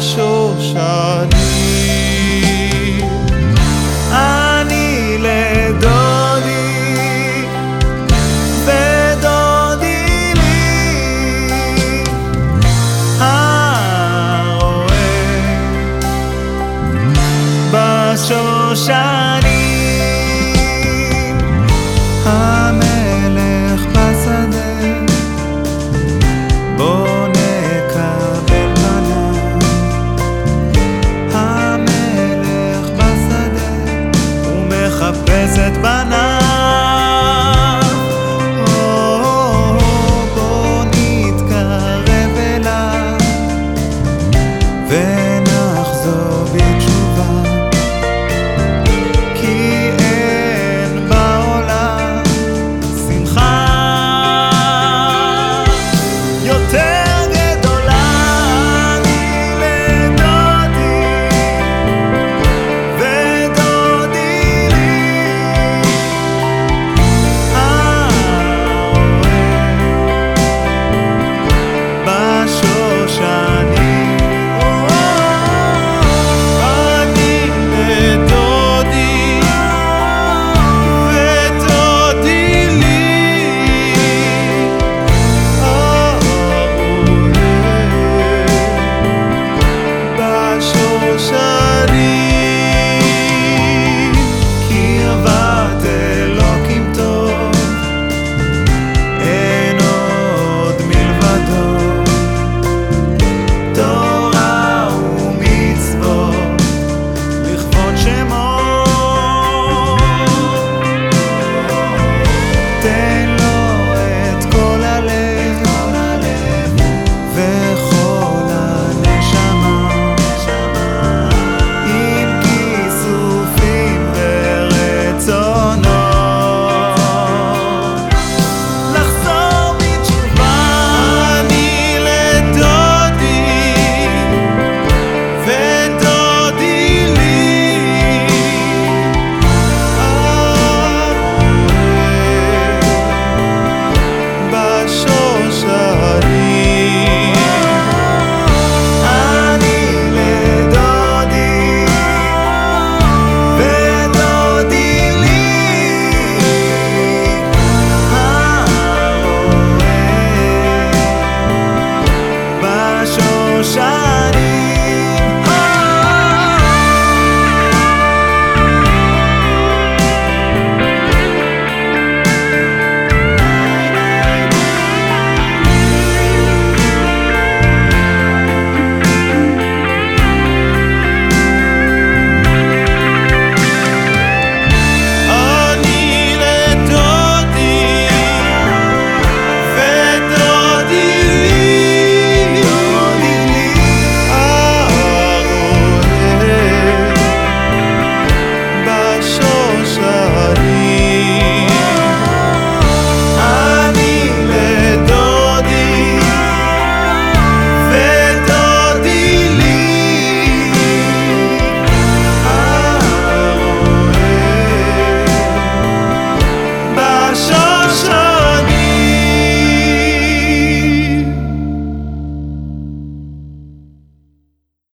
בשושנים. אני לדודי ודודי לי הרואה בשושנים Ven.